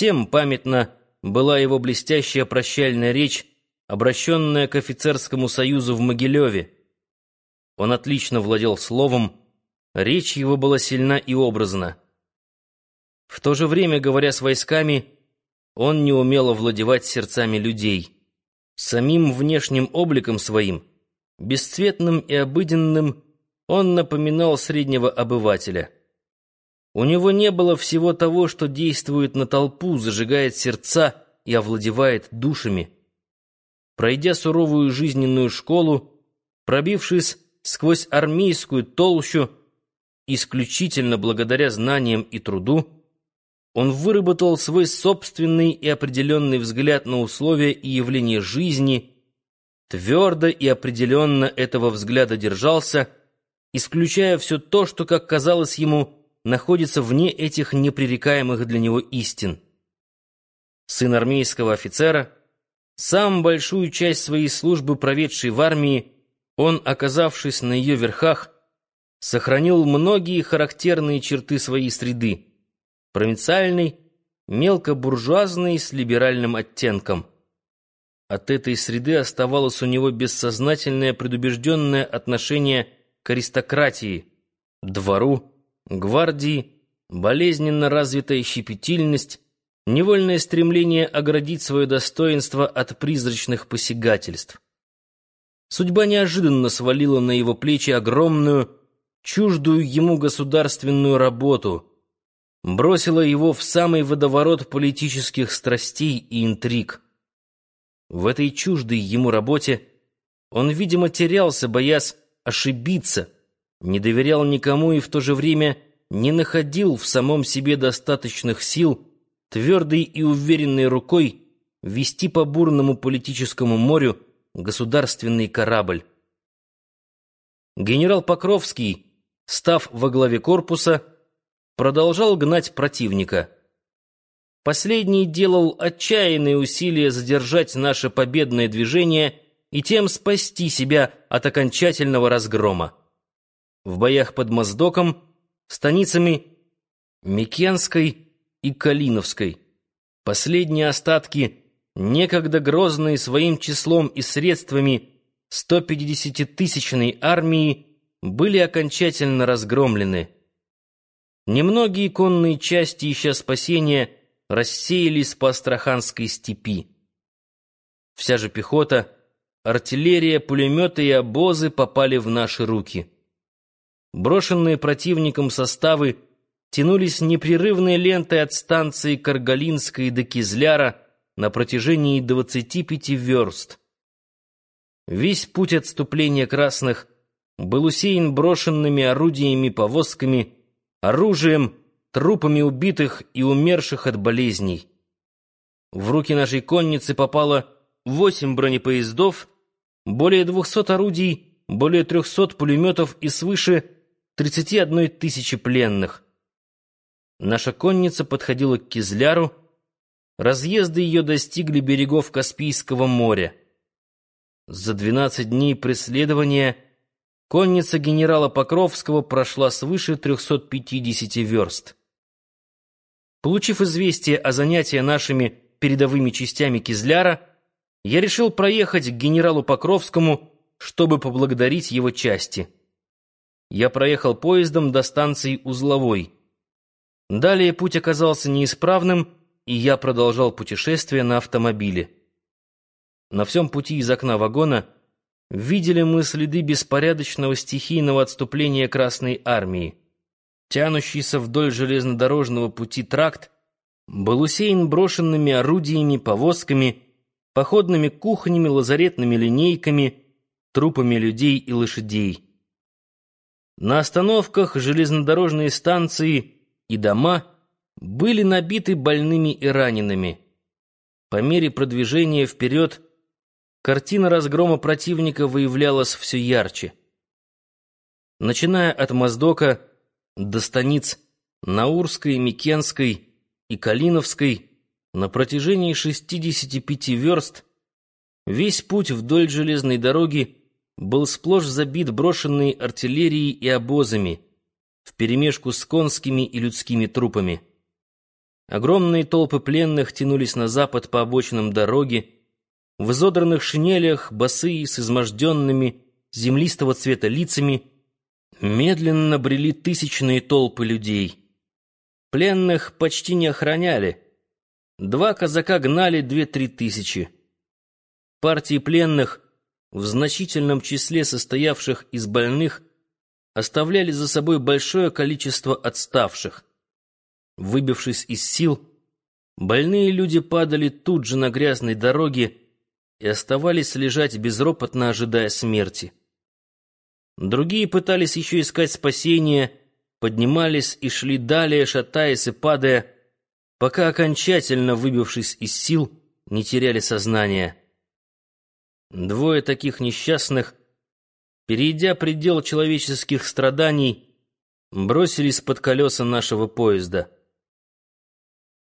Всем памятна была его блестящая прощальная речь, обращенная к офицерскому союзу в Могилеве. Он отлично владел словом, речь его была сильна и образна. В то же время, говоря с войсками, он не умел овладевать сердцами людей. Самим внешним обликом своим, бесцветным и обыденным, он напоминал среднего обывателя. У него не было всего того, что действует на толпу, зажигает сердца и овладевает душами. Пройдя суровую жизненную школу, пробившись сквозь армейскую толщу, исключительно благодаря знаниям и труду, он выработал свой собственный и определенный взгляд на условия и явления жизни, твердо и определенно этого взгляда держался, исключая все то, что, как казалось ему, находится вне этих непререкаемых для него истин. Сын армейского офицера, сам большую часть своей службы проведший в армии, он, оказавшись на ее верхах, сохранил многие характерные черты своей среды, провинциальной, мелкобуржуазной с либеральным оттенком. От этой среды оставалось у него бессознательное предубежденное отношение к аристократии, двору, гвардии, болезненно развитая щепетильность, невольное стремление оградить свое достоинство от призрачных посягательств. Судьба неожиданно свалила на его плечи огромную, чуждую ему государственную работу, бросила его в самый водоворот политических страстей и интриг. В этой чуждой ему работе он, видимо, терялся, боясь ошибиться — не доверял никому и в то же время не находил в самом себе достаточных сил твердой и уверенной рукой вести по бурному политическому морю государственный корабль. Генерал Покровский, став во главе корпуса, продолжал гнать противника. Последний делал отчаянные усилия задержать наше победное движение и тем спасти себя от окончательного разгрома в боях под Моздоком, станицами Микенской и Калиновской. Последние остатки, некогда грозные своим числом и средствами 150-тысячной армии, были окончательно разгромлены. Немногие конные части, ища спасения, рассеялись по Астраханской степи. Вся же пехота, артиллерия, пулеметы и обозы попали в наши руки. Брошенные противником составы тянулись непрерывной лентой от станции Каргалинской до Кизляра на протяжении 25 верст. Весь путь отступления красных был усеян брошенными орудиями, повозками, оружием, трупами убитых и умерших от болезней. В руки нашей конницы попало восемь бронепоездов, более двухсот орудий, более трехсот пулеметов и свыше 31 тысячи пленных. Наша конница подходила к Кизляру, разъезды ее достигли берегов Каспийского моря. За 12 дней преследования конница генерала Покровского прошла свыше 350 верст. Получив известие о занятии нашими передовыми частями Кизляра, я решил проехать к генералу Покровскому, чтобы поблагодарить его части я проехал поездом до станции Узловой. Далее путь оказался неисправным, и я продолжал путешествие на автомобиле. На всем пути из окна вагона видели мы следы беспорядочного стихийного отступления Красной Армии. Тянущийся вдоль железнодорожного пути тракт был усеян брошенными орудиями, повозками, походными кухнями, лазаретными линейками, трупами людей и лошадей. На остановках железнодорожные станции и дома были набиты больными и ранеными. По мере продвижения вперед картина разгрома противника выявлялась все ярче. Начиная от Моздока до станиц Наурской, Микенской и Калиновской на протяжении 65 верст весь путь вдоль железной дороги был сплошь забит брошенной артиллерией и обозами, вперемешку с конскими и людскими трупами. Огромные толпы пленных тянулись на запад по обочинам дороги, в изодранных шинелях, босые, с изможденными, землистого цвета лицами, медленно брели тысячные толпы людей. Пленных почти не охраняли. Два казака гнали две-три тысячи. Партии пленных, в значительном числе состоявших из больных, оставляли за собой большое количество отставших. Выбившись из сил, больные люди падали тут же на грязной дороге, и оставались лежать безропотно, ожидая смерти. Другие пытались еще искать спасения, поднимались и шли далее, шатаясь и падая, пока, окончательно выбившись из сил, не теряли сознание. Двое таких несчастных, перейдя предел человеческих страданий, бросились под колеса нашего поезда —